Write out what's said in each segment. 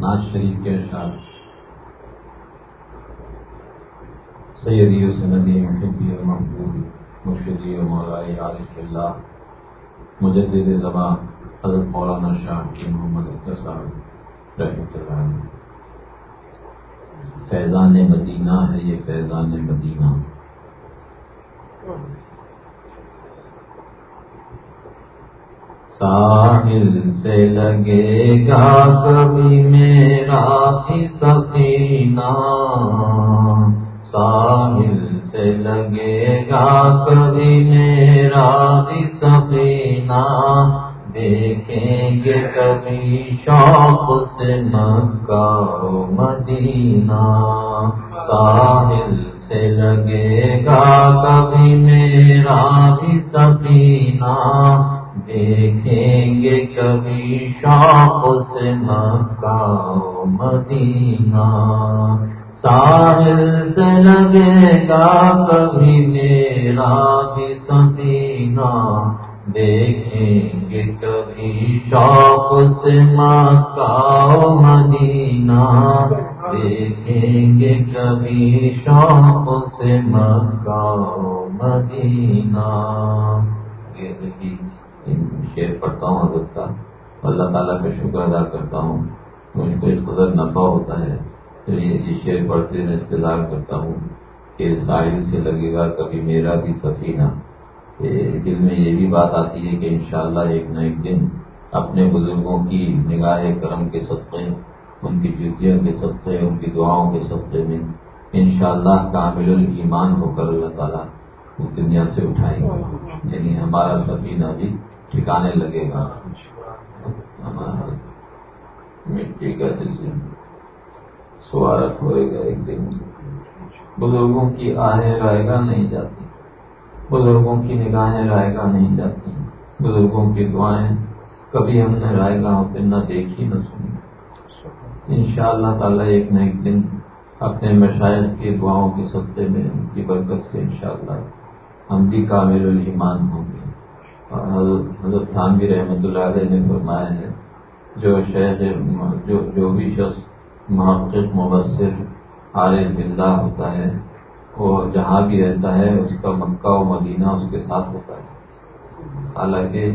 ناز شریف کے اشعار سیدی و سندی محبی و محبوب مرشدی جی، و مولائی عارف اللہ، مجدد زبان، حضرت مولانا شاہ کی محمد اختر صاحب رحمۃ اللہ فیضان مدینہ ہے یہ فیضان مدینہ۔ ساحل سے لگے گا کبھی میرا سفینہ ساحل سے لگے گا کبھی میرا سفینہ دیکھیں گے کبھی شوق سے مکہ مدینہ ساحل سے لگے گا کبھی میرا بھی سفینہ دیکھیں گے کبھی شوق سے مکہ مدینہ۔ ساحل سے لگے گا کبھی میرا بھی سفینہ۔ دیکھیں گے کبھی شوق سے مکہ مدینہ۔ دیکھیں گے کبھی شوق سے مکہ مدینہ۔ شیر پڑھتا ہوں حضرت کا اللہ تعالیٰ کا شکر ادا کرتا ہوں۔ مجھ کو اس قدر نفع ہوتا ہے پھر یہ شیر پڑھتے میں انتظار کرتا ہوں کہ ساحل سے لگے گا کبھی میرا بھی سفینہ۔ دل میں یہ بھی بات آتی ہے کہ انشاءاللہ ایک نہ ایک دن اپنے بزرگوں کی نگاہ کرم کے صدقے، ان کی جوتیوں کے صدقے، ان کی دعاؤں کے صدقے میں انشاءاللہ کامل الایمان ہو کر اللہ تعالیٰ اس دنیا سے اٹھائیں گے۔ یعنی ہمارا سفینہ بھی ٹھکانے لگے گا۔ مٹی کا جسم سوارت ہوئے گا ایک دن۔ بزرگوں کی آہیں رائے گا نہیں جاتی۔ بزرگوں کی نگاہیں رائے گا نہیں جاتی۔ بزرگوں کی دعائیں کبھی ہم نے رائے گا ہوتے نہ دیکھی نہ سنی۔ ان شاء اللہ تعالیٰ ایک نہ ایک دن اپنے مشاعر کی دعاؤں کے سطح میں ان کی برکت سے انشاءاللہ ہم بھی کامل الایمان ہوں گے۔ حضرت حضرت خان بھی رحمۃ اللہ علیہ نے فرمایا ہے، جو شہر جو جو بھی شخص محقق، مبصر عارف بندہ ہوتا ہے، وہ جہاں بھی رہتا ہے، اس کا مکہ و مدینہ اس کے ساتھ ہوتا ہے۔ حالانکہ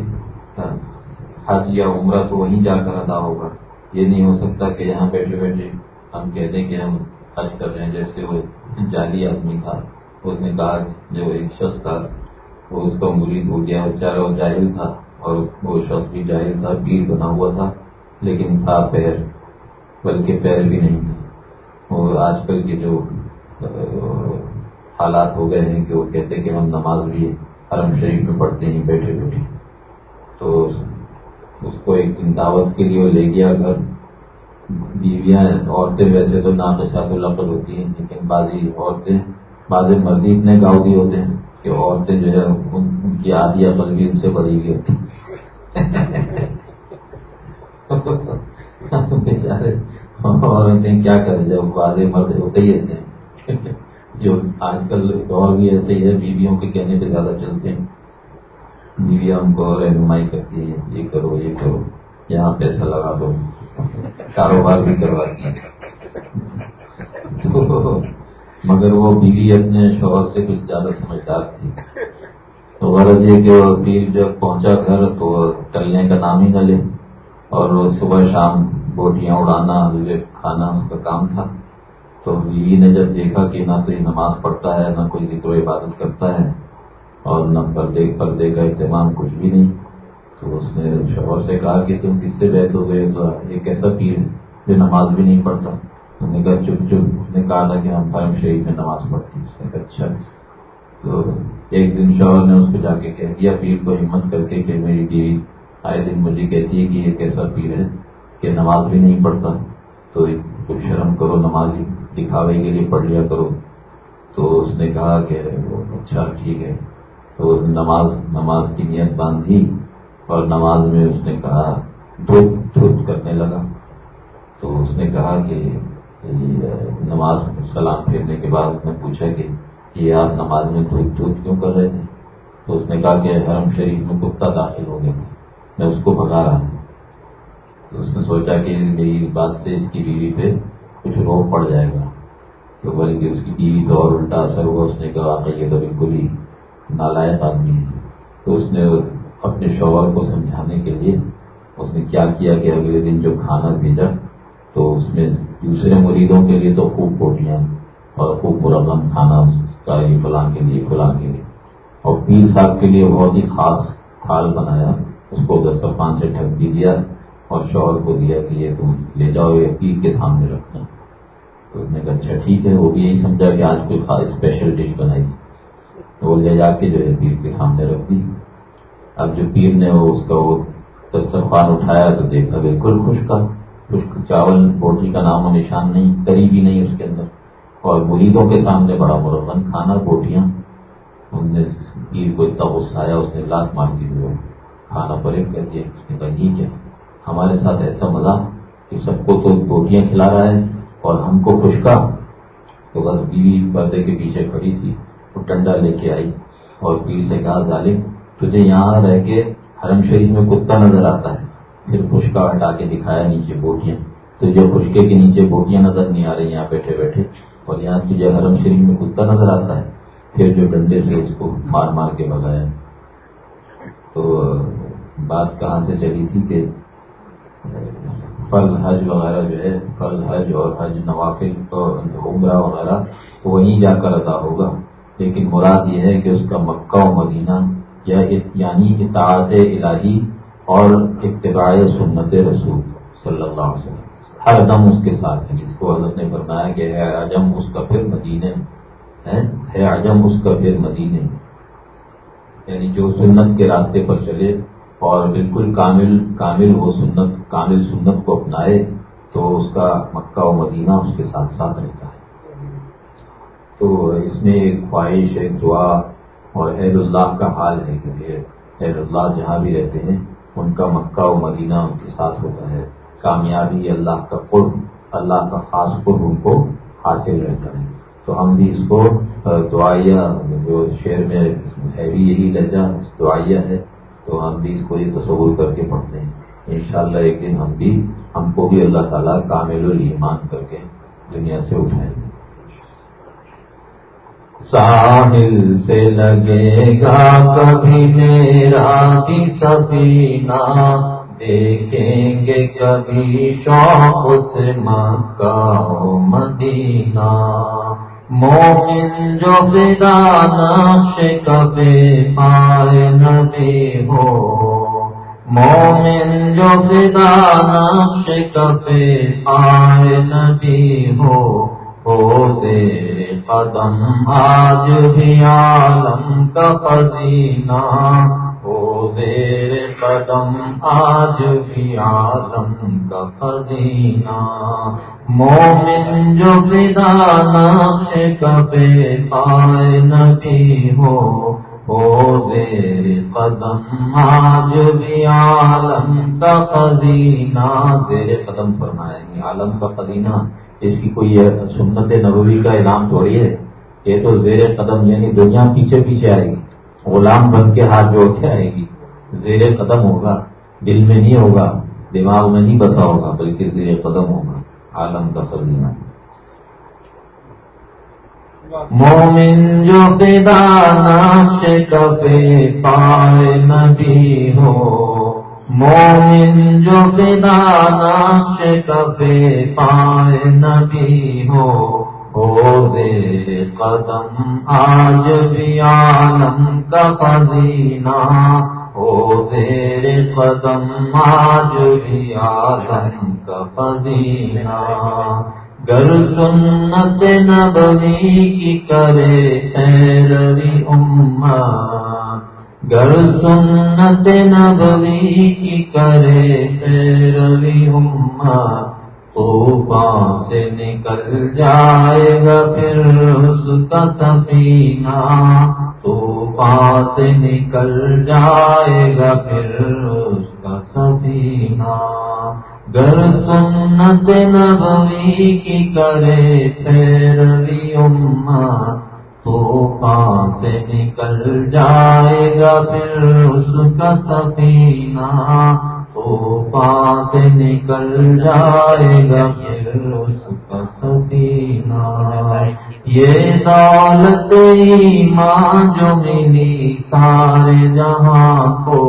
حج یا عمرہ تو وہیں جا کر ادا ہوگا۔ یہ نہیں ہو سکتا کہ یہاں بیٹھے بیٹھے ہم کہہ دیں کہ ہم حج کر رہے ہیں، جیسے وہ جعلی آدمی تھا۔ اس نے کہا جو ایک شخص تھا وہ اس کا مرید ہو گیا چارا وہ جاہل تھا اور وہ شخص بھی جاہل تھا، پیر بنا ہوا تھا، لیکن تھا پیر، بلکہ پیر بھی نہیں تھا۔ اور آج کل کے جو حالات ہو گئے ہیں کہ وہ کہتے کہ ہم نماز بھی حرم شریف میں پڑھتے ہیں، بیٹھے بیٹھے۔ تو اس کو ایک دن دعوت کے لیے وہ لے گیا گھر۔ بیویاں، عورتیں ویسے تو ناقصات القل ہوتی ہیں، لیکن بعضی عورتیں، بعض مردی اتنے گاؤں بھی ہوتے ہیں۔ کہ عورتیں جو ہے ان کی آدھی عقل ان سے بڑی ہوئی ہوتی۔ بیچارے عورتیں کیا کریں جب واضح مرد ہوتے ہی ایسے ہیں۔ جو آج کل دور بھی ایسے ہی ہے بیویوں کے کہنے پہ زیادہ چلتے ہیں۔ بیویاں ان کو رہنمائی کرتی ہیں، یہ کرو یہ کرو، یہاں پیسہ لگا دو۔ کاروبار بھی کرواتی ہیں مگر وہ بیوی اپنے شوہر سے کچھ زیادہ سمجھدار تھی۔ تو غرض یہ کہ وہ پیر جب پہنچا گھر تو ٹلنے کا نام ہی نہ لے اور صبح شام بوٹیاں اڑانا کھانا، اس کا کام تھا۔ تو بیوی نے جب دیکھا کہ نہ تو یہ نماز پڑھتا ہے، نہ کوئی ذکر و عبادت کرتا ہے اور نہ پردے پردے کا اہتمام کچھ بھی نہیں، تو اس نے شوہر سے کہا کہ تم کس سے بیت ہو گئے؟ تو ایک ایسا پیر جو نماز بھی نہیں پڑھتا؟ انہوں نے کہا، چپ چپ. اس نے کہا تھا کہ ہم فرم شریف میں نماز پڑھتے ہیں۔ اس نے کہا اچھا, اچھا. تو ایک دن شوہر نے اس کو جا کے کہہ دیا، پیر کو ہمت کر کے کہ میری بیوی آئے دن مجھے کہتی ہے کہ یہ کیسا پیر ہے کہ نماز بھی نہیں پڑھتا۔ تو کچھ شرم کرو نماز دکھاوے کے لیے پڑھ لیا کرو۔ تو اس نے کہا کہ وہ اچھا ٹھیک ہے۔ تو نماز نماز کی نیت باندھی اور نماز میں اس نے کہا، دھوپ دھوپ کرنے لگا۔ تو اس نے کہا کہ نماز سلام پھیرنے کے بعد اس نے پوچھا کہ یہ آپ نماز میں دھوپ دھوپ کیوں کر رہے تھے تو اس نے کہا کہ حرم شریف میں کتا داخل ہو گیا میں اس کو بھگا رہا تھا تو اس نے سوچا کہ میری بات سے اس کی بیوی پہ کچھ روک پڑ جائے گا۔ تو بلکہ اس کی بیوی پہ اور الٹا اثر ہوا۔ اس نے کہا کہ یہ تو بالکل ہی نالائق آدمی ہے۔ تو اس نے اپنے شوہر کو سمجھانے کے لیے اس نے کیا کیا کہ اگلے دن جو کھانا بھیجا تو اس میں دوسرے مریدوں کے لیے تو خوب بوٹیاں اور خوب مرغم کھانا اس کا یہ فلاں کے لیے، فلاں کے لیے۔ اور پیر صاحب کے لیے بہت ہی خاص تھال بنایا۔ اس کو دسترخوان سے ڈھک بھی دیا اور شوہر کو دیا کہ یہ تم لے جاؤ، یہ پیر کے سامنے رکھنا تو اس نے کہا اچھا ٹھیک ہے، وہ بھی یہی سمجھا کہ آج کوئی خاص اسپیشل ڈش بنائی۔ وہ لے جا کے جو ہے پیر کے سامنے رکھ دی۔ اب جو پیر نے وہ اس کا وہ دسترخوان اٹھایا تو دیکھا، بالکل خشک خشک چاول بوٹی کا نام و نشان نہیں تری بھی نہیں اس کے اندر۔ اور مریدوں کے سامنے بڑا مرغن کھانا بوٹیاں ان نے پیر کو اتنا غصہ آیا، اس نے لات مار دی ہوئے کھانا پریب کر دیا، اس نے کہا، یہ کیا؟ ہمارے ساتھ ایسا مزہ کہ سب کو تو بوٹیاں کھلا رہا ہے اور ہم کو خشکا۔ تو بس بیوی پردے کے پیچھے کھڑی تھی، وہ ٹنڈا لے کے آئی اور پیر سے کہا، ظالم، تجھے یہاں رہ کے حرم شریف میں کتا نظر آتا ہے۔ پھر خشکا ہٹا کے دکھایا نیچے بوٹیاں۔ تجھے خشکے کے نیچے بوٹیاں نظر نہیں آ رہی، یہاں بیٹھے بیٹھے، اور یہاں تجھے حرم شریف میں کتا نظر آتا ہے، پھر جو ڈنڈے سے اس کو مار مار کے بگایا تو، بات کہاں سے چلی تھی کہ، فرض حج وغیرہ جو ہے، فرض حج اور حج نوافل عمرہ وغیرہ، وہیں جا کر ادا ہوگا۔ لیکن مراد یہ ہے کہ اس کا مکہ و مدینہ یا یعنی اطاعت الہی اور اتباع سنت رسول صلی اللہ علیہ وسلم۔ ہر دم اس کے ساتھ ہے جس کو حضرت نے فرمایا کہ ہے عجم، اس کا پھر مدینے ہے۔ عجم، اس کا پھر مدینے یعنی جو سنت کے راستے پر چلے اور بالکل کامل کامل وہ سنت، کامل سنت کو اپنائے، تو اس کا مکہ و مدینہ اس کے ساتھ ساتھ رہتا ہے۔ تو اس میں ایک خواہش، ایک دعا اور عید اللہ کا حال ہے کیونکہ عید اللہ جہاں بھی رہتے ہیں ان کا مکہ و مدینہ ان کے ساتھ ہوتا ہے۔ کامیابی اللہ کا قرب، اللہ کا خاص قرب ان کو حاصل رہتا ہے۔ تو ہم بھی اس کو دعائیہ، جو شعر میں ہے بھی یہی لہجہ دعائیہ ہے۔ تو ہم بھی اس کو یہ تصور کر کے پڑھتے ہیں۔ انشاءاللہ ایک دن ہم بھی، ہم کو بھی اللہ تعالیٰ کامل المان کر کے دنیا سے اٹھائیں۔ گے ساحل سے لگے گا کبھی میرا بھی سفینہ۔ دیکھیں گے کبھی شوق سے مکہ مدینہ۔ مومن جو بدا نقش کبھی پائے نبی ہو۔ مومن جو بدا نقش کبھی پائے نبی ہو۔ زیر قدم آج بھی عالم کا خزینہ ہو زیر قدم آج بھی عالم کا خزینہ۔ مومن جو بدا نقش کبے پائے نبی ہو زیر قدم آج بھی عالم کا خزینہ۔ زیر قدم فرمائے یعنی عالم کا خزینہ۔ اس کی کوئی سنت نبوی کا انعام تھوڑی ہے۔ یہ تو زیر قدم یعنی دنیا پیچھے پیچھے آئے گی۔ غلام بن کے ہاتھ جوڑ کے آئے گی۔ زیر قدم ہوگا، دل میں نہیں ہوگا، دماغ میں نہیں بسا ہوگا، بلکہ زیر قدم ہوگا۔ عالم کا خزینہ مومن جو نقش کبھی پائے نبی ہو مومن جو بنا نقش کبھی پائے نبی ہو زیر قدم آج بھی عالم کا خزینہ ہو زیر قدم آج بھی عالم کا خزینہ۔ گر سنت نبوی کی کرے پیروی امت گر سنت نبوی کی کرے پیروی طوفان سے نکل جائے گا پھر اس کا سفینہ۔ طوفان سے نکل جائے گا پھر اس کا سفینہ۔ گر سنت نبوی کی کرے پیروی امت طوفان سے نکل جائے گا پھر اس کا سفینہ۔ تو طوفان سے نکل جائے گا پھر اس کا سفینہ۔ یہ دولت ایمان جو ملی سارے جہاں کو،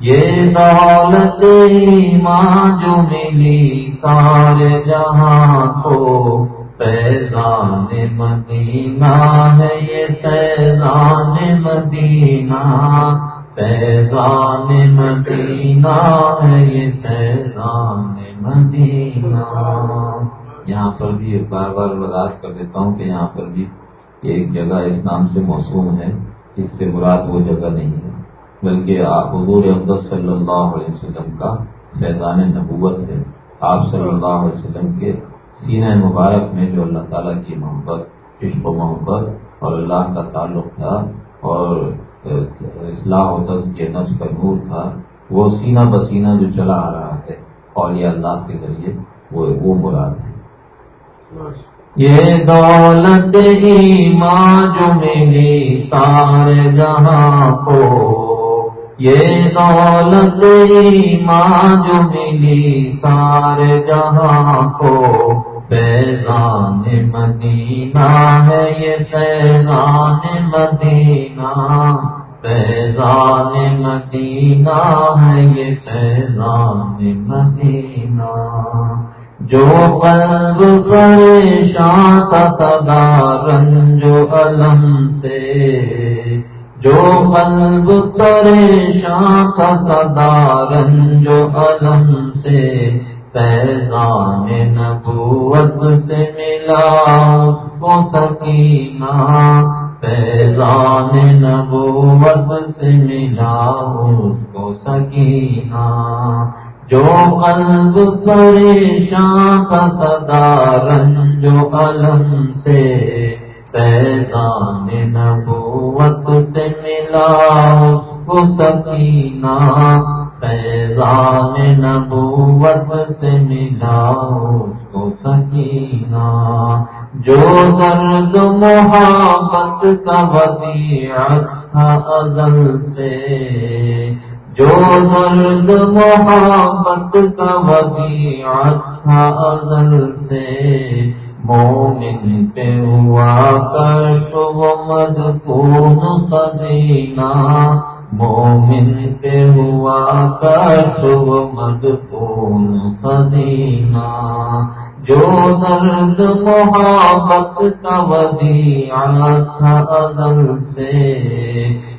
یہ دولت ایمان جو ملی سارے جہاں کو۔ فیضان مدینہ ہے یہ فیضان مدینہ فیضان مدینہ ہے یہ فیضان مدینہ۔ یہاں پر بھی ایک بار بار وضاحت کر دیتا ہوں کہ یہاں پر بھی ایک جگہ اس نام سے موسوم ہے، اس سے مراد وہ جگہ نہیں ہے، بلکہ آپ حضور افضل صلی اللہ علیہ وسلم کا فیضان نبوت ہے۔ آپ صلی اللہ علیہ وسلم کے سینہ مبارک میں جو اللہ تعالیٰ کی محبت، عشق و محبت اور اللہ کا تعلق تھا اور اصلاح و کے نفس کا نور تھا، وہ سینہ بسینہ جو چلا آ رہا ہے اور یہ اللہ کے ذریعے، وہ مراد ہے۔ یہ دولت ماں جو ملی سارے جہاں کو۔ یہ دولت ماں جو ملی سارے جہاں کو۔ فیضان مدینہ ہے یہ فیضان مدینہ۔ فیضان مدینہ ہے یہ فیضان مدینہ۔ جو قلب پریشان تھا سدا رنج علم سے۔ جو قلب پریشان تھا سدا رنج علم سے۔ فیضان نبوت سے ملا اس کو سکینہ۔ فیضان نبوت سے ملا اس کو سکینہ۔ جو قلب پریشان کا سدا رنج علم سے۔ فیضان نبوت سے ملا اس کو سکینہ۔ فیضان نبوت سے ملا کو سکینہ، جو درد محبت کا ودیعت تھا ازل سے، جو درد محبت کا ودیعت تھا ازل سے، مومن پہ ہوا کر شب مدفون خزینہ مومن پہ ہوا کر مدفون خزینہ جو درد محبت کا ودیعت تھا ازل سے۔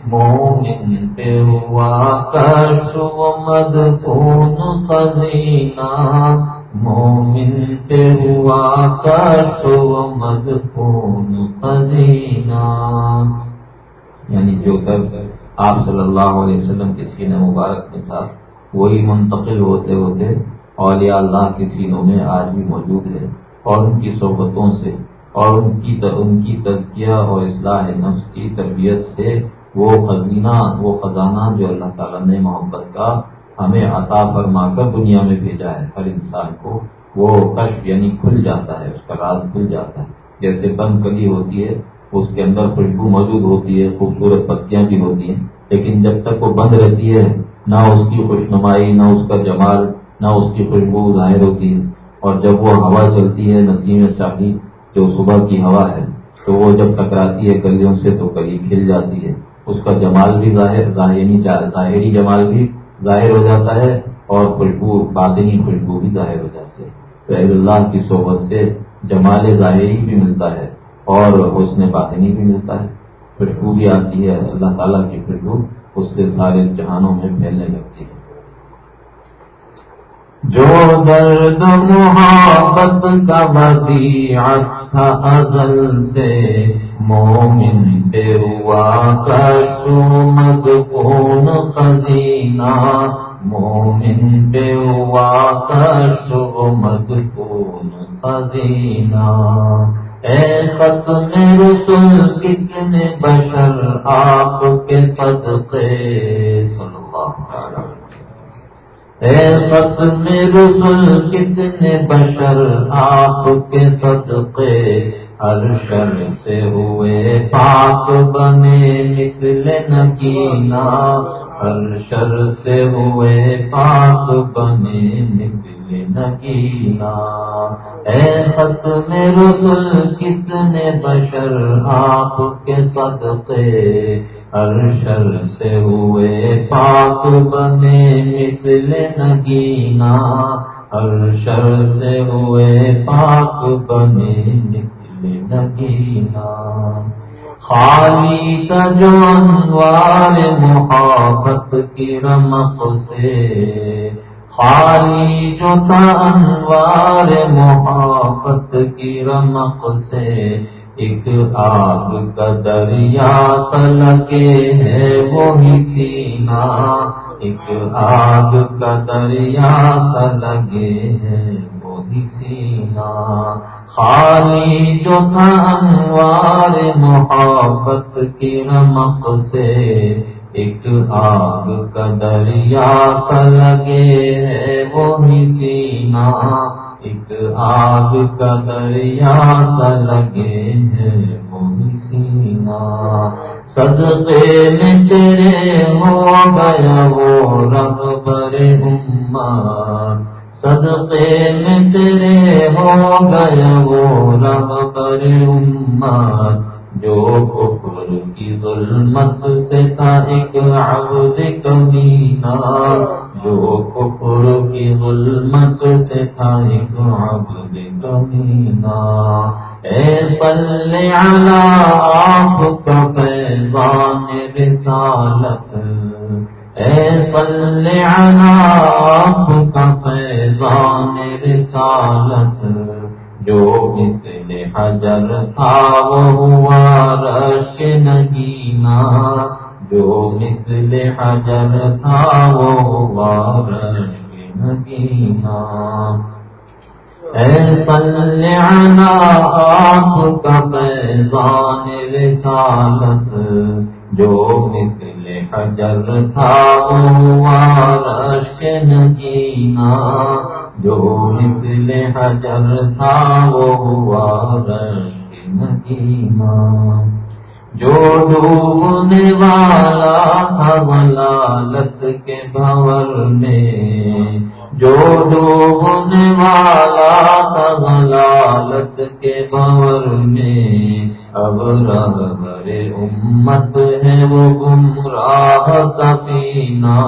مومن پہ ہوا کر مدفون خزینہ مومن پہ ہوا کر مدفون خزینہ یعنی جو درد آپ صلی اللہ علیہ وسلم کے سینہ مبارک میں تھا وہی منتقل ہوتے ہوتے اولیاء اللہ کے سینوں میں آج بھی موجود ہے اور ان کی صحبتوں سے اور ان کی ان کی تزکیہ اور اصلاح نفس کی تربیت سے وہ خزینہ، وہ خزانہ جو اللہ تعالیٰ نے محبت کا ہمیں عطا فرما کر دنیا میں بھیجا ہے۔ ہر انسان کو وہ کش یعنی کھل جاتا ہے، اس کا راز کھل جاتا ہے۔ جیسے بند کلی ہوتی ہے اس کے اندر خوشبو موجود ہوتی ہے، خوبصورت پتیاں بھی ہوتی ہیں، لیکن جب تک وہ بند رہتی ہے، نہ اس کی خوش نمائی نہ اس کا جمال، نہ اس کی خوشبو ظاہر ہوتی ہے۔ اور جب وہ ہوا چلتی ہے، نسیم شاہی جو صبح کی ہوا ہے، تو وہ جب ٹکراتی ہے کلیوں سے، تو کلی کھل جاتی ہے۔ اس کا جمال بھی ظاہر، ظاہری جمال بھی ظاہر ہو جاتا ہے، اور خوشبو، باطنی خوشبو بھی ظاہر ہو جاتی ہے۔ تو اللہ کی صحبت سے جمال ظاہری بھی ملتا ہے۔ اور حسن باطنی بھی ملتا ہے، خوشبو بھی آتی ہے، اللہ تعالیٰ کی خوشبو اس سے سارے جہانوں میں پھیلنے لگتی ہے۔ جو درد محبت کا بدیعت تھا ازل سے، مومن پہ ہوا مد کون خزینہ۔ مومن پہ ہوا مد کون خزینہ۔ اے ختم رسول کتنے بشر آپ کے صدقے؟ صلی اللہ اے ختم رسول کتنے بشر آپ کے صدقے؟ ہر شر سے ہوئے پاک بنے مثل نگینا ہر شر سے ہوئے پاک بنے مثل نگینا اے خط میں رسول، کتنے بشر آپ کے صدقے ہر شر سے ہوئے پاک بنے مثل نگینا۔ ہر شر سے ہوئے پاک بنے مثل نگینا۔ خالی جو انوار محبت کی رمق سے خالی جو تھا انوار محبت کی رمق سے ایک آگ کا دریا سلکے ہے وہی سینا ایک آگ کا دریا سلگے ہے وہی سینا خالی جو تھا انوار محبت کی رمق سے ایک آگ کا دریا سلگے ہے وہی سینا۔ ایک آگ کا دریا سا لگے ہیں سینا۔ صدقے میں تیرے ہو گیا وہ رب بر امت صدقے میں تیرے ہو گیا وہ رب بر امت جو کفر کی ظلمت سے تھا ایک عبد کمینہ، جو کفر کی ظلمت سے تھا ایک عبد کمینہ۔ اے صلی علی آپ کا فیضان رسالت۔ اے صلی علی آپ کا فیضان رسالت۔ جو مثل حجر تھا وہ ہوا رش نگینا جو مثل حجر تھا وہ ہوا رش نگینا۔ اے صلی علی آپ کا پیزان رسالت جو مثل حجر تھا وہ ہوا رش نگینا۔ جو مثل حجر تھا وہ ہوا رش مدینہ جو ڈوبنے والا تھا ولالت کے بھور میں۔ جو ڈوبنے والا تھا ولالت کے بھور میں۔ اب رہبر امت ہے وہ گمراہ سفینہ۔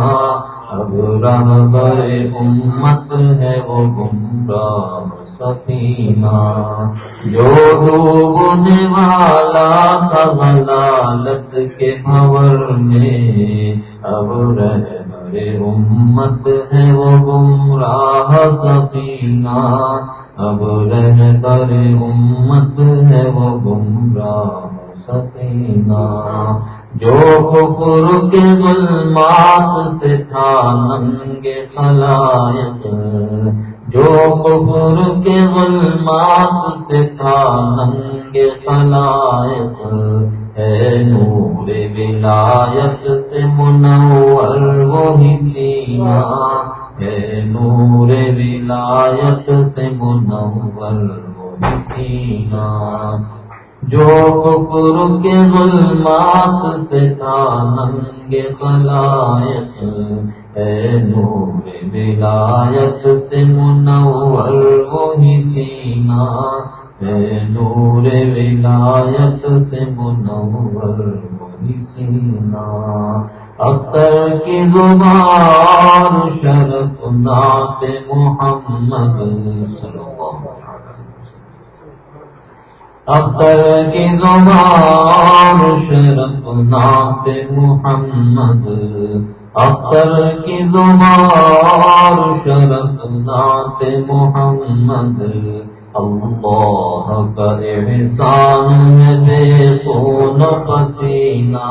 اب رہبر امت ہے وہ گمراہ سفینہ۔ جو ڈوبنے والا تھا غلالت کے بھور میں، اب رہبر امت ہے وہ گمراہ سفینہ۔ اب رہبر امت ہے وہ گمراہ سفینہ۔ جو کفر کے ظلمات سے تھا ننگ خلائق، جو کفر کے ظلمات سے تھا ننگ خلائق۔ ہے نور ولایت سے منور، وہی سینا۔ ہے نور ولایت سے منور، وہی سینا۔ جو کفر کے ظلمات سے تھا خلائق اے نور ولایت سے منور وہی سینا اے نور ولایت سے منور وہی سینا اختر کی زبان شرف نات محمد صلی اللہ علیہ اختر کی زبان شرف نات محمد اختر کی زبان شرف نات محمد۔ اللہ کا احسان ہے بے خون پسینہ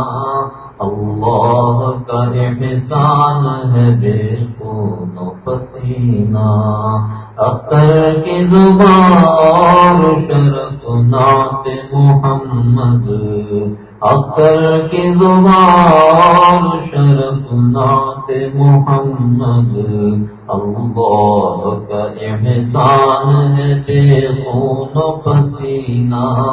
اللہ کا احسان ہے بے خون پسینہ اختر کی زبان شرف نات محمد۔ اختر کی زبان شرف نات محمد۔ اللہ کا احسان ہے بے خون و پسینہ۔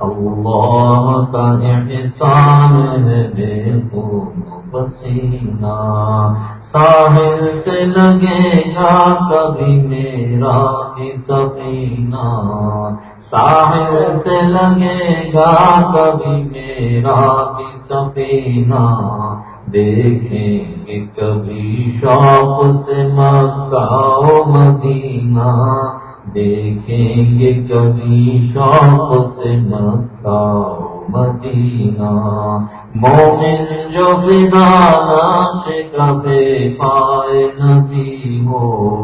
اللہ کا احسان ہے بے خون و پسینہ۔ ساحل سے لگے گا کبھی میرا بھی سفینہ؟ ساحل سے لگے گا کبھی میرا بھی سفینہ؟ دیکھیں گے کبھی شوق سے مکہ و مدینہ۔ دیکھیں گے کبھی شوق سے مکہ و مدینہ۔ مومن جو بدانا سے کبھی پائے نبی ہو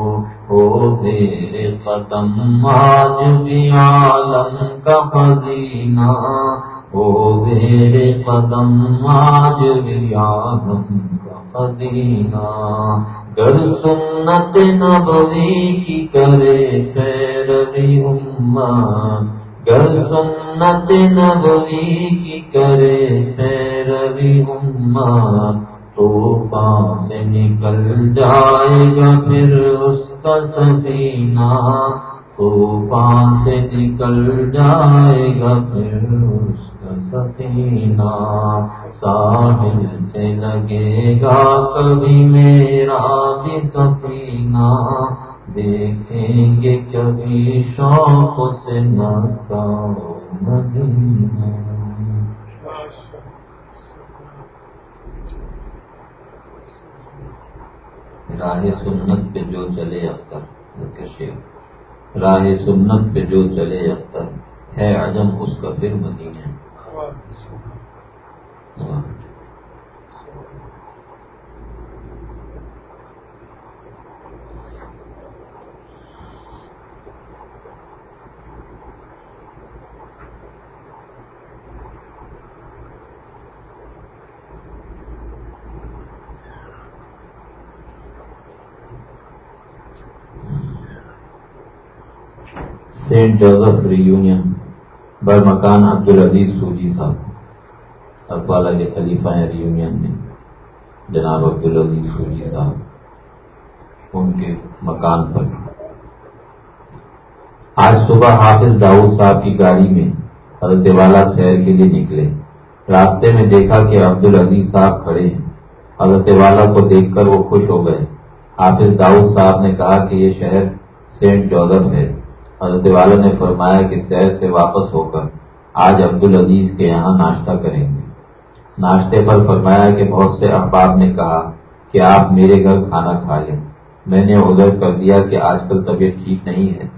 تیرے قدم آج بھی عالم کا خزینہ۔ او تیرے قدم آج بھی عالم کا خزینہ۔ گر سنت نبوی کی کرے خیر بھی امت گر سنت نبوی کی کرے خیر بھی امت طوفان سے نکل جائے گا پھر اس کا سفینہ طوفان سے نکل جائے گا پھر اس کا سفینہ، ساحل سے لگے گا کبھی میرا بھی سفینہ۔ دیکھیں گے کبھی شوق سے نہ مدینہ۔ راہ سنت پہ جو چلے اب تک راہ سنت پہ جو چلے اب تک ہے عجم اس کا پھر مدینہ۔ سینٹ جوزف ریونین بر مکان عبد العزیز سوجی صاحب اقبالہ کے خلیفہ ہیں ریونین میں۔ جناب عبد العزیز سوجی صاحب، ان کے مکان پر۔ آج صبح حافظ داؤد صاحب کی گاڑی میں حضرت والا سیر کے لیے نکلے۔ راستے میں دیکھا کہ عبد العزیز صاحب کھڑے ہیں۔ حضرت والا کو دیکھ کر وہ خوش ہو گئے۔ حافظ داؤد صاحب نے کہا کہ یہ شہر سینٹ جوزف ہے۔ حضرت والا نے فرمایا کہ شہر سے واپس ہو کر آج عبد العزیز کے یہاں ناشتہ کریں گے۔ ناشتے پر فرمایا کہ بہت سے احباب نے کہا کہ آپ میرے گھر کھانا کھا لیں۔ میں نے ادھر کر دیا کہ آج کل طبیعت ٹھیک نہیں ہے،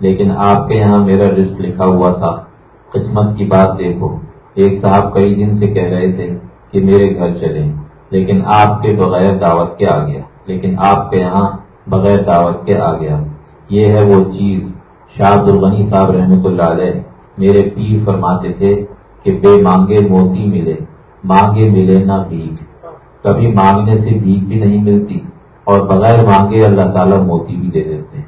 لیکن آپ کے یہاں میرا رسک لکھا ہوا تھا۔ قسمت کی بات دیکھو، ایک صاحب کئی دن سے کہہ رہے تھے کہ میرے گھر چلیں، لیکن آپ کے بغیر دعوت کے آ گیا۔ لیکن آپ کے یہاں بغیر دعوت کے آ گیا۔ یہ ہے وہ چیز شاہ عبد الغنی صاحب رحمۃ اللہ علیہ میرے پیر فرماتے تھے کہ بے مانگے موتی ملے، مانگے ملے نہ بھیگ کبھی مانگنے سے بھیگ بھی نہیں ملتی اور بغیر مانگے اللہ تعالیٰ موتی بھی دے دیتے۔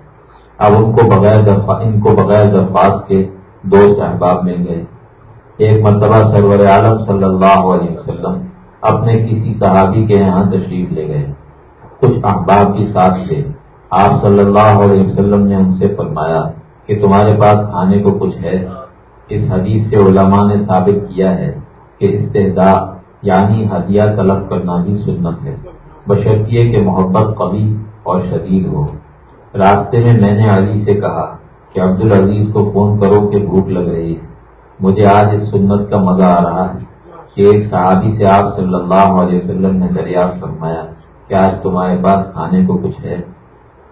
اب ان کو بغیر ان کو بغیر درخواست کے دوست احباب مل گئے۔ ایک مرتبہ سرور عالم صلی اللہ علیہ وسلم اپنے کسی صحابی کے یہاں تشریف لے گئے۔ کچھ احباب بھی ساتھ تھے۔ آپ صلی اللہ علیہ وسلم نے ان سے فرمایا کہ تمہارے پاس کھانے کو کچھ ہے۔ اس حدیث سے علماء نے ثابت کیا ہے کہ استحدا یعنی ہدیہ طلب کرنا بھی سنت ہے۔ بشرطیے کہ محبت قوی اور شدید ہو۔ راستے میں میں نے علی سے کہا کہ عبد العزیز کو فون کرو کہ بھوک لگ رہی ہے۔ مجھے آج اس سنت کا مزہ آ رہا ہے کہ ایک صحابی سے آپ صلی اللہ علیہ وسلم نے دریافت فرمایا کہ آج تمہارے پاس کھانے کو کچھ ہے۔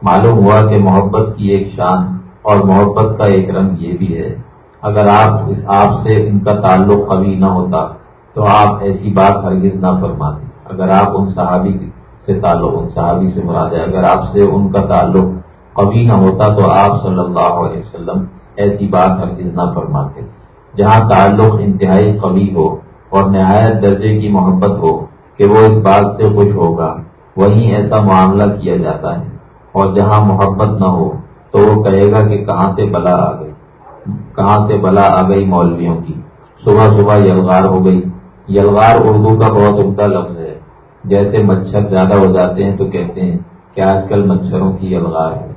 معلوم ہوا کہ محبت کی ایک شان اور محبت کا ایک رنگ یہ بھی ہے، اگر آپ اس آپ سے ان کا تعلق قوی نہ ہوتا تو آپ ایسی بات ہرگز نہ فرماتے اگر آپ ان صحابی سے تعلق، ان صحابی سے مراد ہے، اگر آپ سے ان کا تعلق قوی نہ ہوتا تو آپ صلی اللہ علیہ وسلم ایسی بات ہرگز نہ فرماتے۔ جہاں تعلق انتہائی قوی ہو اور نہایت درجے کی محبت ہو کہ وہ اس بات سے خوش ہوگا، وہیں ایسا معاملہ کیا جاتا ہے۔ اور جہاں محبت نہ ہو تو وہ کہے گا کہ کہاں سے بلا آ گئی؟ کہاں سے بلا آ گئی مولویوں کی؟ صبح صبح یلغار ہو گئی۔ یلغار اردو کا بہت عمدہ لفظ ہے۔ جیسے مچھر زیادہ ہو جاتے ہیں تو کہتے ہیں کہ آج کل مچھروں کی الغار ہے۔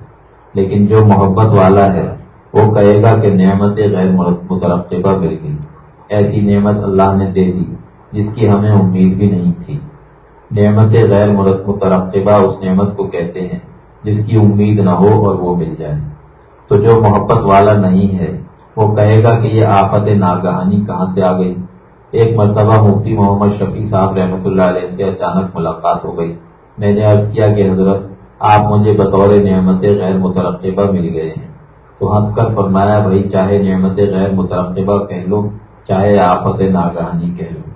لیکن جو محبت والا ہے، وہ کہے گا کہ نعمت غیر مترقبہ مل گئی۔ ایسی نعمت اللہ نے دے دی، جس کی ہمیں امید بھی نہیں تھی۔ نعمت غیر مترقبہ اس نعمت کو کہتے ہیں جس کی امید نہ ہو اور وہ مل جائے۔ تو جو محبت والا نہیں ہے، وہ کہے گا کہ یہ آفت ناگہانی کہاں سے آ گئی؟ ایک مرتبہ مفتی محمد شفیع صاحب رحمۃ اللہ علیہ سے اچانک ملاقات ہو گئی۔ میں نے عرض کیا کہ حضرت، آپ مجھے بطور نعمت غیر مترقبہ مل گئے ہیں۔ تو ہنس کر فرمایا، بھائی چاہے نعمت غیر مترقبہ کہہ لو، چاہے آفت ناگہانی کہہ لو۔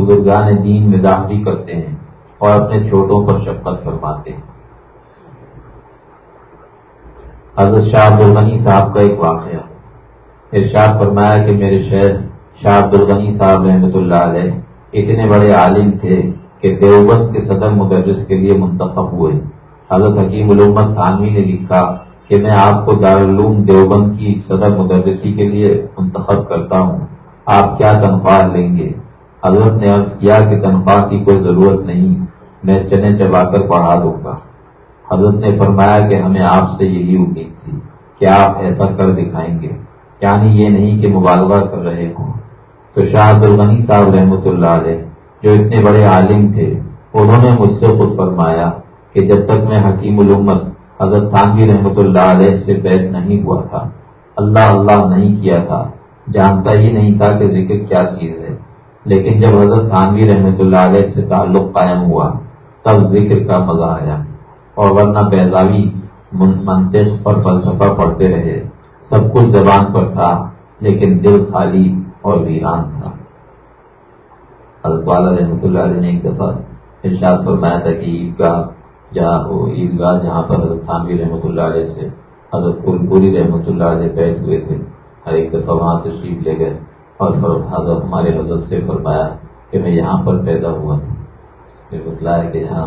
بزرگان دین مزاح بھی کرتے ہیں اور اپنے چھوٹوں پر شفقت فرماتے ہیں۔ حضرت شاہ عبد الغنی صاحب کا ایک واقعہ۔ ارشاد فرمایا کہ میرے شہر شاہ عبد الغنی صاحب رحمۃ اللہ علیہ اتنے بڑے عالم تھے کہ دیوبند کے صدر مدرس کے لیے منتخب ہوئے۔ حضرت حکیم علومت تھانوی نے لکھا کہ میں آپ کو دارالعلوم دیوبند کی صدر مدرسی کے لیے منتخب کرتا ہوں۔ آپ کیا تنخواہ لیں گے؟ حضرت نے عرض کیا کہ تنخواہ کی کوئی ضرورت نہیں، میں چنے چبا کر پڑھا دوں گا۔ حضرت نے فرمایا کہ ہمیں آپ سے یہی امید تھی کہ آپ ایسا کر دکھائیں گے۔ یعنی یہ نہیں کہ مبالغہ کر رہے ہوں۔ تو شاہ عبد الغنی صاحب رحمۃ اللہ علیہ جو اتنے بڑے عالم تھے، انہوں نے مجھ سے خود فرمایا کہ جب تک میں حکیم الامت حضرت خانوی رحمۃ اللہ علیہ سے بیت نہیں ہوا تھا، اللہ اللہ نہیں کیا تھا۔ جانتا ہی نہیں تھا کہ ذکر کیا چیز ہے۔ لیکن جب حضرت خانوی رحمۃ اللہ علیہ سے تعلق قائم ہوا، تب ذکر کا مزہ آیا۔ اور ورنہ بیزاوی منطق اور فلسفہ پڑھتے رہے۔ سب کچھ زبان پر تھا، لیکن دل خالی اور ویران تھا۔ حضرت والا رحمۃ اللہ علیہ نے ایک دفعہ ارشاد فرمایا تھا کہ عیدگاہ، جہاں وہ عیدگاہ جہاں پر حضرت خانوی رحمۃ اللہ علیہ سے، حضرت پوری رحمۃ اللہ علیہ بیٹھ ہوئے تھے۔ ہر ایک دفعہ وہاں تشریف لے گئے اور حضرت ہمارے حضرت سے فرمایا کہ میں یہاں پر پیدا ہوا تھا۔ بتلایا کہ یہاں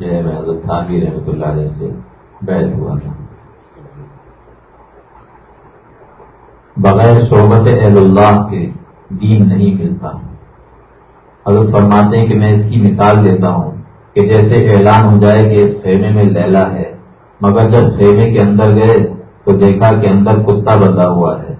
جو ہے میں حضرت خانوی رحمۃ اللہ علیہ سے بیٹھ ہوا تھا۔ بغیر صحبت اہل اللہ کے دین نہیں ملتا۔ حضرت فرماتے ہیں کہ میں اس کی مثال دیتا ہوں کہ جیسے اعلان ہو جائے کہ اس خیمے میں لیلا ہے، مگر جب خیمے کے اندر گئے تو دیکھا کہ اندر کتا بندھا ہوا ہے۔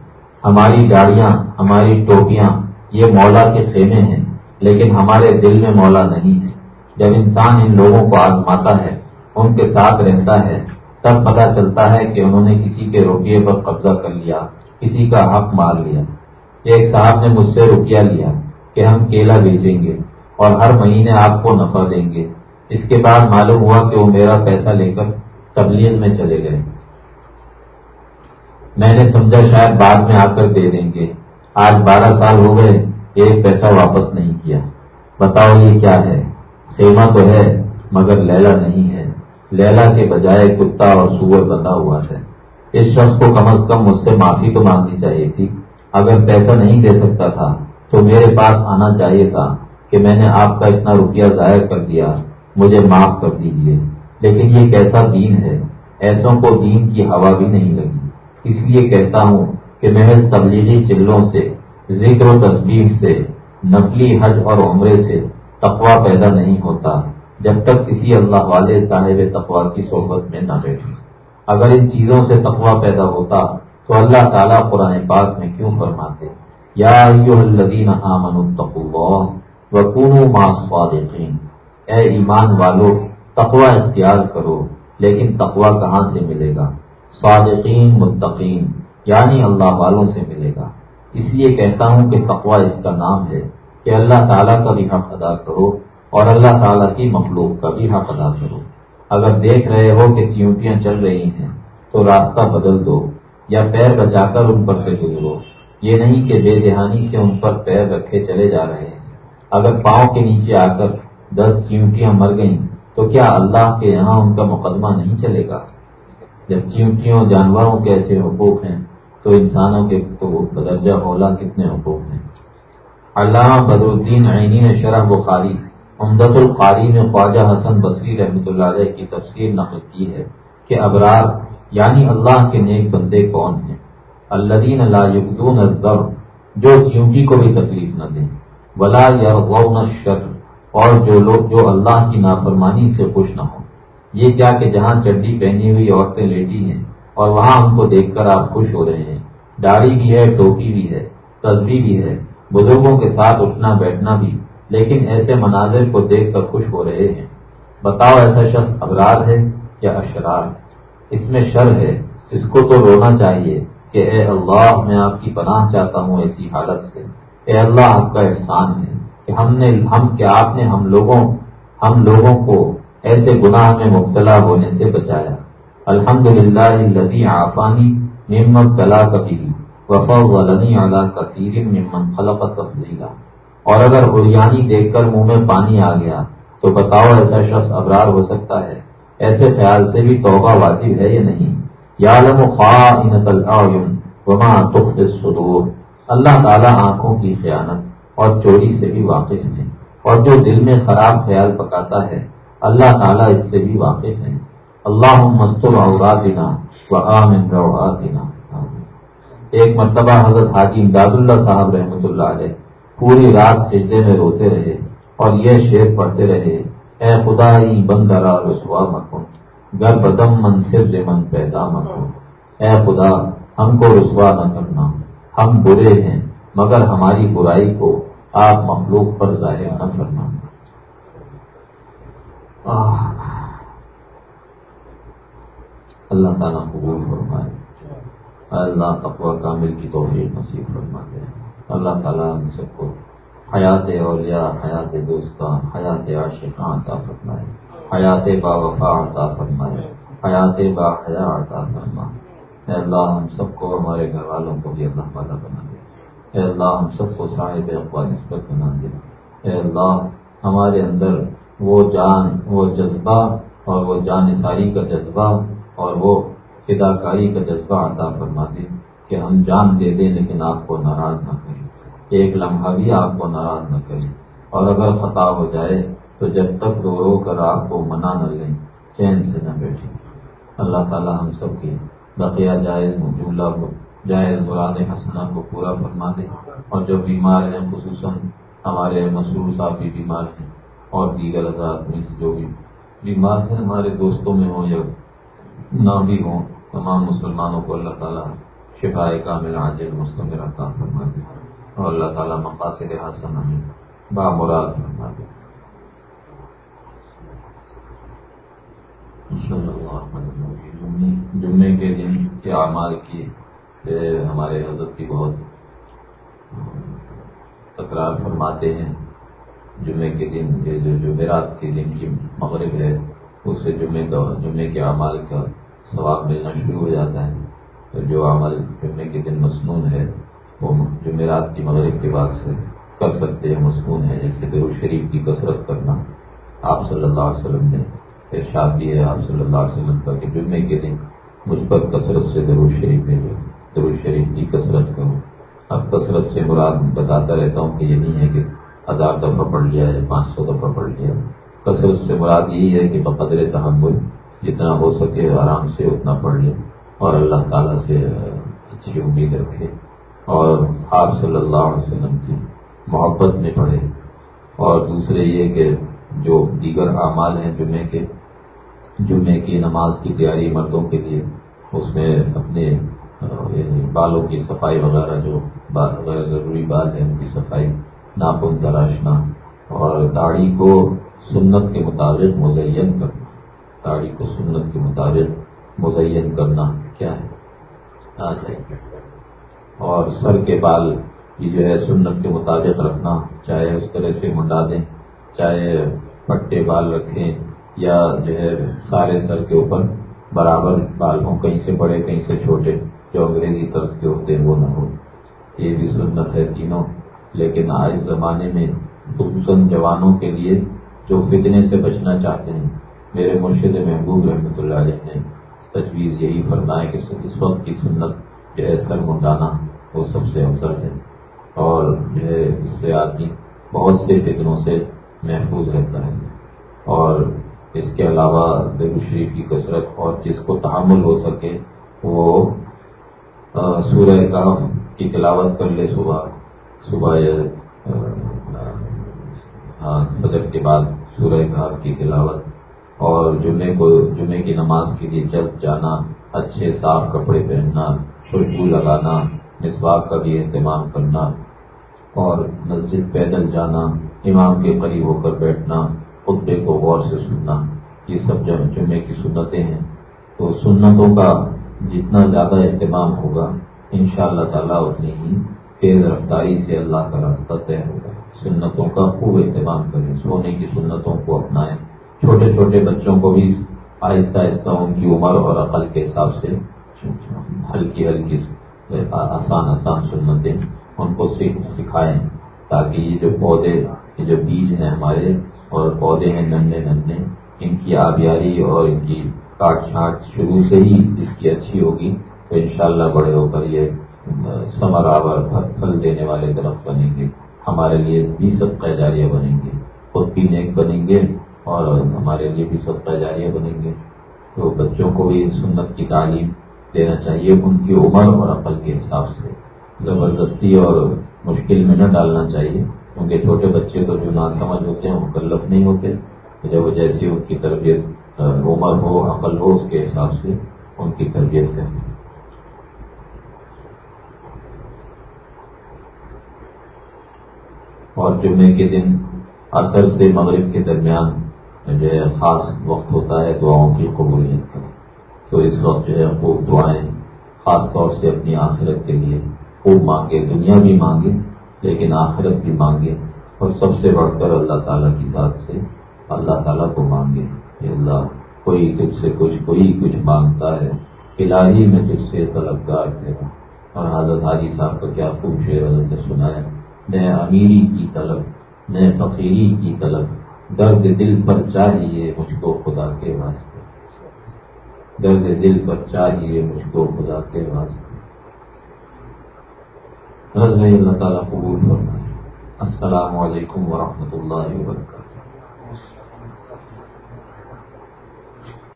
ہماری گاڑیاں، ہماری ٹوپیاں، یہ مولا کے خیمے ہیں، لیکن ہمارے دل میں مولا نہیں ہے۔ جب انسان ان لوگوں کو آزماتا ہے، ان کے ساتھ رہتا ہے، تب پتا چلتا ہے کہ انہوں نے کسی کے روپیے پر قبضہ کر لیا، کسی کا حق مار لیا۔ ایک صاحب نے مجھ سے روپیہ لیا کہ ہم کیلا بیچیں گے اور ہر مہینے آپ کو نفع دیں گے۔ اس کے بعد معلوم ہوا کہ وہ میرا پیسہ لے کر تبلیغ میں چلے گئے۔ میں نے سمجھا شاید بعد میں آ کر دے دیں گے۔ آج بارہ سال ہو گئے ایک پیسہ واپس نہیں کیا۔ بتاؤ یہ کیا ہے؟ خیمہ تو ہے، مگر لیلا نہیں ہے۔ لیلا کے بجائے کتا اور سور بندہ ہوا ہے۔ اس شخص کو کم از کم مجھ سے معافی تو مانگنی چاہیے تھی۔ اگر پیسہ نہیں دے سکتا تھا، تو میرے پاس آنا چاہیے تھا کہ میں نے آپ کا اتنا روپیہ ظاہر کر دیا، مجھے معاف کر دیجیے لیکن یہ کیسا دین ہے، ایسوں کو دین کی ہوا بھی نہیں لگی۔ اس لیے کہتا ہوں کہ محض تبلیغی چلوں سے، ذکر و تصویر سے، نقلی حج اور عمرے سے تقوا پیدا نہیں ہوتا جب تک کسی اللہ والے صاحب تقوا کی صحبت میں نہ بیٹھے۔ اگر ان چیزوں سے تقوا پیدا ہوتا تو اللہ تعالیٰ قرآن پاک میں کیوں فرماتے؟ یا الذین آمنوا وکونوا مع الصادقین۔ اے ایمان والو تقوا اختیار کرو، لیکن تقوا کہاں سے ملے گا؟ صادقین، متقین یعنی اللہ والوں سے ملے گا۔ اس لیے کہتا ہوں کہ تقوا اس کا نام ہے۔ کہ اللہ تعالیٰ کا بھی حق ادا کرو اور اللہ تعالیٰ کی مخلوق کا بھی حق ادا کرو۔ اگر دیکھ رہے ہو کہ چیونٹیاں چل رہی ہیں، تو راستہ بدل دو یا پیر بچا کر ان پر سے گزرو یہ نہیں کہ بے دہانی سے ان پر پیر رکھے چلے جا رہے ہیں۔ اگر پاؤں کے نیچے آ کر دس چیونٹیاں مر گئیں، تو کیا اللہ کے یہاں ان کا مقدمہ نہیں چلے گا؟ جب چیونٹیوں جانوروں کے ایسے حقوق ہیں، تو انسانوں کے تو بدرجہ اولا کتنے حقوق ہیں؟ علامہ بدر الدین عینی نے شرح بخاری امدت القاری میں خواجہ حسن بصری رحمۃ اللہ علیہ کی تفسیر نقل کی ہے کہ ابرار یعنی اللہ کے نیک بندے کون ہیں؟ الدین اللہ جو چیونٹی کو بھی تکلیف نہ دیں۔ ولا یا غور شر اور جو لوگ، جو اللہ کی نافرمانی سے خوش نہ ہوں۔ یہ کیا کہ جہاں چڈی پہنی ہوئی عورتیں لیٹی ہیں، اور وہاں ہم کو دیکھ کر آپ خوش ہو رہے ہیں۔ داڑھی بھی ہے، ٹوپی بھی ہے تصویر بھی ہے۔ بزرگوں کے ساتھ اٹھنا بیٹھنا بھی، لیکن ایسے مناظر کو دیکھ کر خوش ہو رہے ہیں۔ بتاؤ ایسا شخص ابرار ہے یا اشرار؟ اس میں شر ہے۔ اس کو تو رونا چاہیے کہ اے اللہ، میں آپ کی پناہ چاہتا ہوں ایسی حالت سے۔ اے اللہ، آپ کا احسان ہے کہ ہم نے، ہم کیا آپ نے ہم لوگوں ہم لوگوں کو ایسے گناہ میں مبتلا ہونے سے بچایا۔ الحمد للہ آفانی نعمت تلا کبھی وفا ولنی اعلیٰ کثیر ممن خلق تفضیلا اور اگر اریانی دیکھ کر منہ میں پانی آ گیا، تو بتاؤ ایسا شخص ابرار ہو سکتا ہے؟ ایسے خیال سے بھی توبہ واجب ہے یا نہیں؟ یا لم وما تخفي الصدور۔ اللہ تعالیٰ آنکھوں کی خیانت اور چوری سے بھی واقف ہے اور جو دل میں خراب خیال پکاتا ہے، اللہ تعالیٰ اس سے بھی واقف ہے اللہ مستر عوراتنا و عامن روحاتنا ایک مرتبہ حضرت حاجی امداد اللہ صاحب رحمۃ اللہ علیہ پوری رات سجدے میں روتے رہے اور یہ شعر پڑھتے رہے، اے خدا ہی بندرا رسوا مکن، گر بدم من سر من پیدا مکن۔ اے خدا، ہم کو رسوا نہ کرنا، ہم برے ہیں، مگر ہماری برائی کو آپ مخلوق پر ظاہر نہ کرنا اللہ تعالیٰ قبول فرمائے۔ اللہ تقوی کامل کی توفیق نصیب فرما دے اللہ تعالیٰ ہم سب کو حیات اولیاء، حیات دوستان حیات عاشقاں عطا فرمائے۔ حیات با وفا عطا فرمائے۔ حیات با حیا عطا فرمائے۔ اے اللہ، ہم سب کو ہمارے گھر والوں کو بھی اللہ والا بنا دے۔ اے اللہ، ہم سب کو صاحب اقوا نسبت بنا دے۔ اے اللہ، ہمارے اندر وہ جان، وہ جذبہ اور وہ جان ساری کا جذبہ اور وہ فدا کاری کا جذبہ عطا فرما دے کہ ہم جان دے دیں لیکن آپ کو ناراض نہ کریں۔ ایک لمحہ بھی آپ کو ناراض نہ کریں۔ اور اگر خطا ہو جائے تو جب تک رو رو کر آپ کو منع نہ لیں، چین سے نہ بیٹھیں۔ اللہ تعالی ہم سب کی بقیہ جائز جملہ کو جائز مراد حسنہ کو پورا فرما دے۔ اور جو بیمار ہیں، خصوصاً ہمارے مسرور صاحب بھی بیمار ہیں اور دیگر حضرات میں جو بھی بیمار ہیں، ہمارے دوستوں میں ہوں یا نہ بھی ہوں تمام مسلمانوں کو اللہ تعالیٰ شفائے کا ملا مستمر عطا فرما دے اور اللہ تعالیٰ مقاصد حسن ہمیں بامراد فرما دے جمعے کے دن کے اعمال کی ہمارے حضرت کی بہت تکرار فرماتے ہیں۔ جمعے کے دن، یہ جو جمعرات کے دن کی مغرب ہے، اس سے جمعے کا، جمعے کے اعمال کا ثواب ملنا شروع ہو جاتا ہے۔ جو عمل جمعے کے دن مصنون ہے، وہ جمعرات کی مغرب کے بعد سے کر سکتے ہیں مصنون ہے جیسے درو شریف کی کثرت کرنا۔ آپ صلی اللہ علیہ وسلم نے ارشاد بھی ہے، آپ صلی اللہ علیہ وسلم کا کہ جمعے کے دن مجھ پر کثرت سے درو شریف بھیجو درو شریف کی کثرت کروں اب کثرت سے مراد بتاتا رہتا ہوں کہ یہ نہیں ہے کہ ہزار دفعہ پڑھ لیا ہے پانچ سو دفعہ پڑھ لیا۔ کثرت سے مراد یہی ہے کہ بقدر تحمل جتنا ہو سکے آرام سے اتنا پڑھ لیں اور اللہ تعالیٰ سے اچھی امید رکھے اور آپ صلی اللہ علیہ وسلم کی محبت میں پڑھے اور دوسرے یہ کہ جو دیگر اعمال ہیں جمعے کے، جمعے کی نماز کی تیاری مردوں کے لیے، اس میں اپنے یعنی بالوں کی صفائی وغیرہ جو غیر ضروری بات ہے، ان کی صفائی ناخن تراشنا اور داڑھی کو سنت کے مطابق مزین کرنا۔ داڑھی کو سنت کے مطابق مزین کرنا کیا ہے؟ آ جائے اور سر کے بال کی جو ہے سنت کے مطابق رکھنا، چاہے اس طرح سے منڈا دیں، چاہے پٹے بال رکھیں یا جو ہے سارے سر کے اوپر برابر بال ہوں، کہیں سے بڑے، کہیں سے چھوٹے، جو انگریزی طرز کے ہوتے ہیں، وہ نہ ہو یہ بھی سنت ہے تینوں۔ لیکن آج زمانے میں خصوصاً جوانوں کے لیے جو فتنے سے بچنا چاہتے ہیں میرے مرشد محبوب رحمۃ اللہ علیہ نے تجویز یہی فرمایا کہ اس وقت کی سنت جو ہے سر منڈانا وہ سب سے افضل ہے۔ اور جو ہے اس سے آدمی بہت سے فکروں سے محفوظ رہتا ہے۔ اور اس کے علاوہ دیو شریف کی کثرت اور جس کو تحمل ہو سکے وہ سورہ کاف کی تلاوت کر لے صبح۔ صبح ہاں، فجر کے بعد سورہ گھاٹ کی تلاوت۔ اور جمعے کو جمعے کی نماز کے لیے جلد جانا، اچھے صاف کپڑے پہننا، خوشبو لگانا، مسواک کا بھی اہتمام کرنا، اور مسجد پیدل جانا، امام کے قریب ہو کر بیٹھنا، خطبے کو غور سے سننا، یہ سب جمعے کی سنتیں ہیں، تو سنتوں کا جتنا زیادہ اہتمام ہوگا ان شاء اللہ تعالیٰ اتنی ہی تیز رفتاری سے اللہ کا راستہ طے ہوگا۔ سنتوں کا خوب اہتمام کریں، سونے کی سنتوں کو اپنائیں۔ چھوٹے چھوٹے بچوں کو بھی آہستہ آہستہ ان کی عمر اور عقل کے حساب سے ہلکی ہلکی آسان آسان سنتیں ان کو سکھائیں تاکہ یہ جو پودے یہ جو بیج ہیں ہمارے اور پودے ہیں ننے ننے ان کی آبیاری اور ان کی کاٹ چھانٹ شروع سے ہی اس کی اچھی ہوگی تو انشاءاللہ بڑے ہو کر یہ سمر آور پھل دینے والے درخت بنیں گے، ہمارے لیے بھی سب جاریہ بنیں گے، خود بھی نیک بنیں گے اور ہمارے لیے بھی سب جاریہ بنیں گے۔ تو بچوں کو بھی سنت کی تعلیم دینا چاہیے ان کی عمر اور عقل کے حساب سے۔ زبردستی اور مشکل میں نہ ڈالنا چاہیے۔ کیونکہ چھوٹے بچے تو جو نہ سمجھ ہوتے ہیں، مکلف نہیں ہوتے۔ جب وہ جیسی ان کی تربیت عمر ہو، عقل ہو، اس کے حساب سے ان کی تربیت کریں اور جمعے کے دن اثر سے مغرب کے درمیان جو ہے خاص وقت ہوتا ہے دعاؤں کی قبولیت کا تو اس وقت جو ہے خوب دعائیں خاص طور سے اپنی آخرت کے لیے خوب مانگے، دنیا بھی مانگے لیکن آخرت بھی مانگے۔ اور سب سے بڑھ کر اللہ تعالیٰ کی ذات سے اللہ تعالیٰ کو مانگے۔ کہ اللہ، کوئی تجھ سے کچھ، کوئی کچھ مانگتا ہے۔ الہی میں تجھ سے طلبگار تیرا اور حضرت حاجی صاحب کا کیا خوب شعر حضرت نے سنا ہے نئے امیری کی طلب نئے فقیری کی طلب۔ درد دل پر چاہیے مجھ کو خدا کے واسطے۔ درد دل پر چاہیے مجھ کو خدا کے واسطے۔ رضی اللہ تعالیٰ قبول فرمائے۔ السلام علیکم ورحمۃ اللہ وبرکاتہ۔